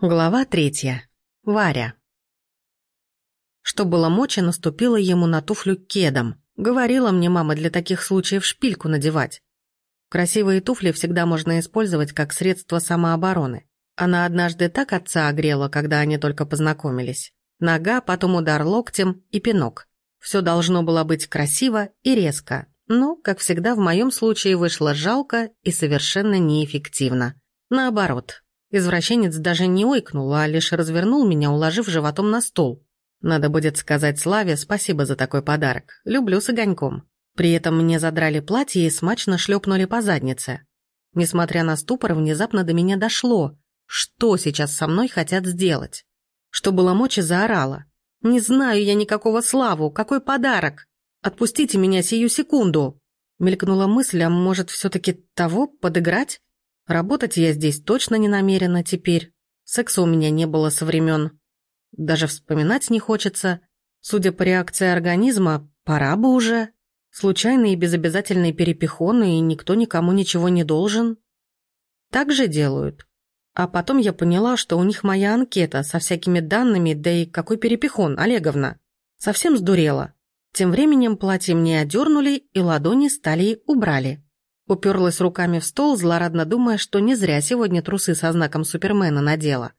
Глава третья. Варя. Что было мочи, наступила ему на туфлю кедом. Говорила мне мама для таких случаев шпильку надевать. Красивые туфли всегда можно использовать как средство самообороны. Она однажды так отца огрела, когда они только познакомились. Нога, потом удар локтем и пинок. Все должно было быть красиво и резко, но, как всегда, в моем случае вышло жалко и совершенно неэффективно. Наоборот, Извращенец даже не ойкнул, а лишь развернул меня, уложив животом на стол. Надо будет сказать Славе спасибо за такой подарок. Люблю с огоньком. При этом мне задрали платье и смачно шлепнули по заднице. Несмотря на ступор, внезапно до меня дошло, что сейчас со мной хотят сделать. Что было мочи, заорала. «Не знаю я никакого Славу, какой подарок! Отпустите меня сию секунду!» Мелькнула мысль, а может, все-таки того, подыграть? Работать я здесь точно не намерена теперь. Секса у меня не было со времен. Даже вспоминать не хочется. Судя по реакции организма, пора бы уже. Случайные и безобязательные перепихоны, и никто никому ничего не должен. Так же делают. А потом я поняла, что у них моя анкета со всякими данными, да и какой перепихон, Олеговна. Совсем сдурела. Тем временем платье мне одернули, и ладони стали убрали. Уперлась руками в стол, злорадно думая, что не зря сегодня трусы со знаком Супермена надела.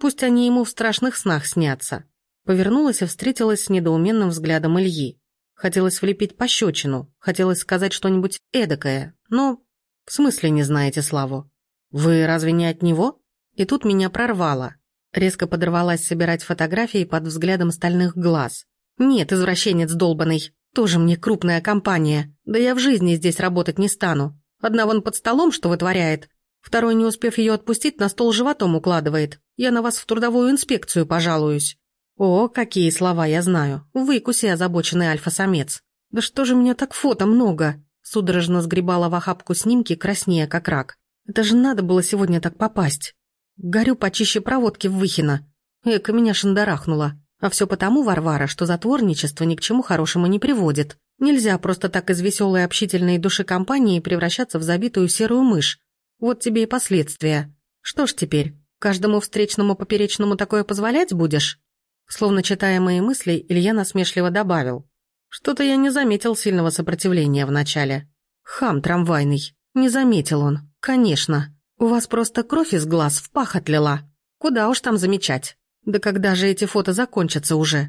Пусть они ему в страшных снах снятся. Повернулась и встретилась с недоуменным взглядом Ильи. Хотелось влепить пощечину, хотелось сказать что-нибудь эдакое, но... В смысле не знаете Славу? Вы разве не от него? И тут меня прорвало. Резко подорвалась собирать фотографии под взглядом стальных глаз. Нет, извращенец долбанный. Тоже мне крупная компания. Да я в жизни здесь работать не стану. Одна вон под столом что вытворяет. Второй, не успев ее отпустить, на стол животом укладывает. Я на вас в трудовую инспекцию пожалуюсь. О, какие слова я знаю. Выкуси, озабоченный альфа-самец. Да что же меня так фото много? Судорожно сгребала в охапку снимки, краснее как рак. Это же надо было сегодня так попасть. Горю почище проводки в Выхино. Эка меня шандарахнула. А все потому, Варвара, что затворничество ни к чему хорошему не приводит. Нельзя просто так из веселой общительной души компании превращаться в забитую серую мышь. Вот тебе и последствия. Что ж теперь, каждому встречному поперечному такое позволять будешь? Словно читая мои мысли, Илья насмешливо добавил. Что-то я не заметил сильного сопротивления вначале. Хам трамвайный. Не заметил он. Конечно. У вас просто кровь из глаз в пах отлила. Куда уж там замечать. Да когда же эти фото закончатся уже?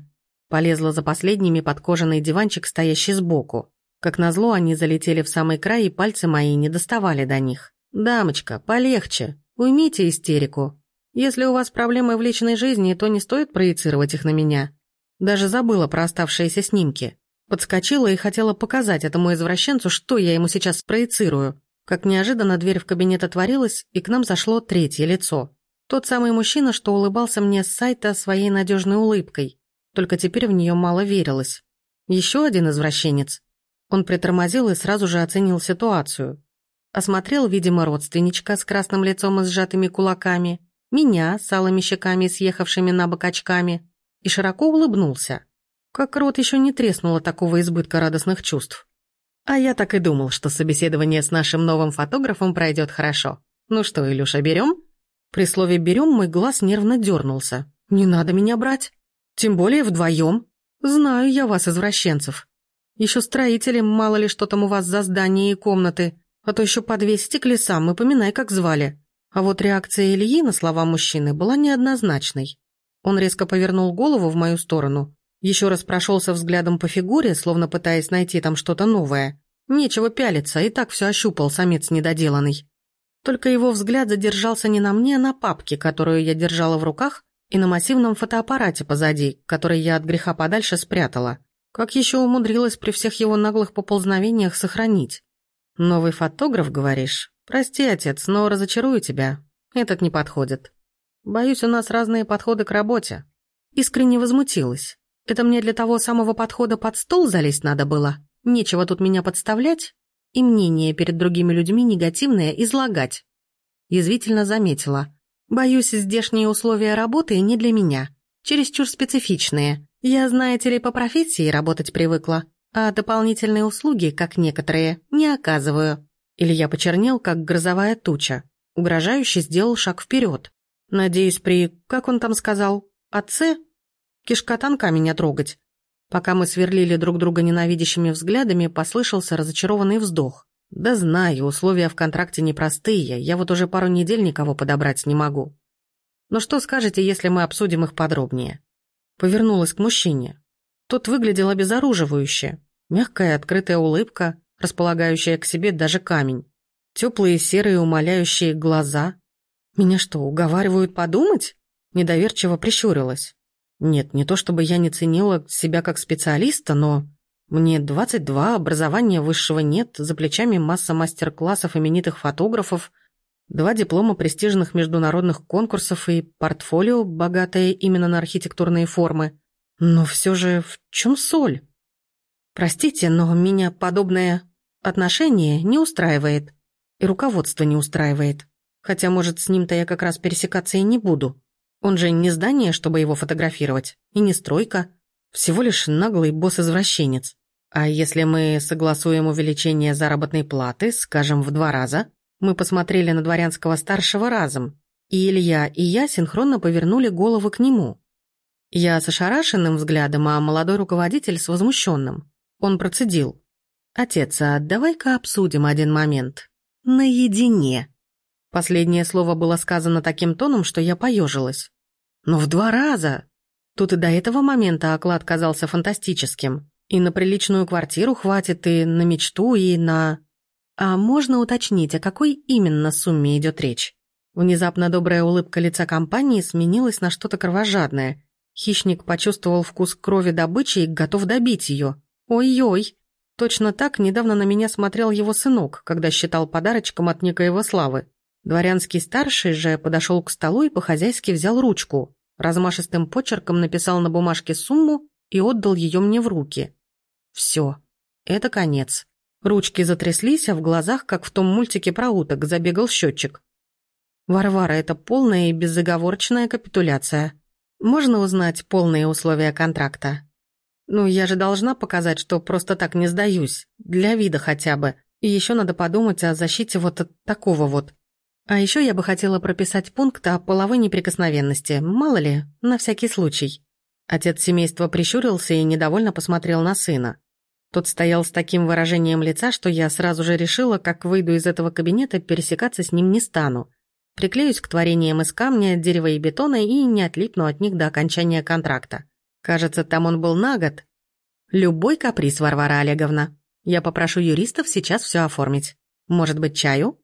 Полезла за последними под кожаный диванчик, стоящий сбоку. Как назло, они залетели в самый край, и пальцы мои не доставали до них. «Дамочка, полегче. Уймите истерику. Если у вас проблемы в личной жизни, то не стоит проецировать их на меня». Даже забыла про оставшиеся снимки. Подскочила и хотела показать этому извращенцу, что я ему сейчас спроецирую. Как неожиданно дверь в кабинет отворилась, и к нам зашло третье лицо. Тот самый мужчина, что улыбался мне с сайта своей надежной улыбкой. Только теперь в нее мало верилось. Еще один извращенец. Он притормозил и сразу же оценил ситуацию. Осмотрел, видимо, родственничка с красным лицом и сжатыми кулаками, меня с алыми щеками, съехавшими на бок очками, и широко улыбнулся. Как рот еще не треснуло такого избытка радостных чувств. А я так и думал, что собеседование с нашим новым фотографом пройдет хорошо. Ну что, Илюша, берем? При слове «берем» мой глаз нервно дернулся. «Не надо меня брать. Тем более вдвоем. Знаю я вас, извращенцев. Еще строители, мало ли что там у вас за здания и комнаты. А то еще подвесите к лесам и поминай, как звали». А вот реакция Ильи на слова мужчины была неоднозначной. Он резко повернул голову в мою сторону, еще раз прошелся взглядом по фигуре, словно пытаясь найти там что-то новое. Нечего пялиться, и так все ощупал самец недоделанный. Только его взгляд задержался не на мне, а на папке, которую я держала в руках, и на массивном фотоаппарате позади, который я от греха подальше спрятала. Как еще умудрилась при всех его наглых поползновениях сохранить? «Новый фотограф, говоришь? Прости, отец, но разочарую тебя. Этот не подходит. Боюсь, у нас разные подходы к работе». Искренне возмутилась. «Это мне для того самого подхода под стол залезть надо было? Нечего тут меня подставлять?» И мнение перед другими людьми негативное излагать. Язвительно заметила. Боюсь, здешние условия работы не для меня. Чересчур специфичные. Я, знаете ли, по профессии работать привыкла, а дополнительные услуги, как некоторые, не оказываю. Илья почернел, как грозовая туча. Угрожающе сделал шаг вперед. Надеюсь, при... как он там сказал? Отце? Кишка тонка меня трогать. Пока мы сверлили друг друга ненавидящими взглядами, послышался разочарованный вздох. Да знаю, условия в контракте непростые, я вот уже пару недель никого подобрать не могу. Но что скажете, если мы обсудим их подробнее? Повернулась к мужчине. Тот выглядел обезоруживающе. Мягкая открытая улыбка, располагающая к себе даже камень. Теплые серые умоляющие глаза. Меня что, уговаривают подумать? Недоверчиво прищурилась. Нет, не то чтобы я не ценила себя как специалиста, но... Мне 22, образования высшего нет, за плечами масса мастер-классов именитых фотографов, два диплома престижных международных конкурсов и портфолио, богатое именно на архитектурные формы. Но все же в чем соль? Простите, но меня подобное отношение не устраивает. И руководство не устраивает. Хотя, может, с ним-то я как раз пересекаться и не буду. Он же не здание, чтобы его фотографировать, и не стройка. Всего лишь наглый босс-извращенец. А если мы согласуем увеличение заработной платы, скажем, в два раза, мы посмотрели на дворянского старшего разом, и Илья и я синхронно повернули головы к нему. Я с ошарашенным взглядом, а молодой руководитель с возмущенным. Он процедил. «Отец, а давай-ка обсудим один момент. Наедине». Последнее слово было сказано таким тоном, что я поежилась. Но в два раза! Тут и до этого момента оклад казался фантастическим. И на приличную квартиру хватит, и на мечту, и на... А можно уточнить, о какой именно сумме идет речь? Внезапно добрая улыбка лица компании сменилась на что-то кровожадное. Хищник почувствовал вкус крови добычи и готов добить ее. Ой-ой! Точно так недавно на меня смотрел его сынок, когда считал подарочком от некоего славы. Дворянский старший же подошел к столу и по-хозяйски взял ручку, размашистым почерком написал на бумажке сумму и отдал ее мне в руки. Все, это конец. Ручки затряслись, а в глазах, как в том мультике про уток, забегал счетчик. «Варвара, это полная и безоговорочная капитуляция. Можно узнать полные условия контракта?» «Ну, я же должна показать, что просто так не сдаюсь. Для вида хотя бы. И еще надо подумать о защите вот от такого вот. А еще я бы хотела прописать пункт о половой неприкосновенности, мало ли, на всякий случай. Отец семейства прищурился и недовольно посмотрел на сына. Тот стоял с таким выражением лица, что я сразу же решила, как выйду из этого кабинета, пересекаться с ним не стану. Приклеюсь к творениям из камня, дерева и бетона и не отлипну от них до окончания контракта. Кажется, там он был на год. Любой каприз, Варвара Олеговна. Я попрошу юристов сейчас все оформить. Может быть, чаю?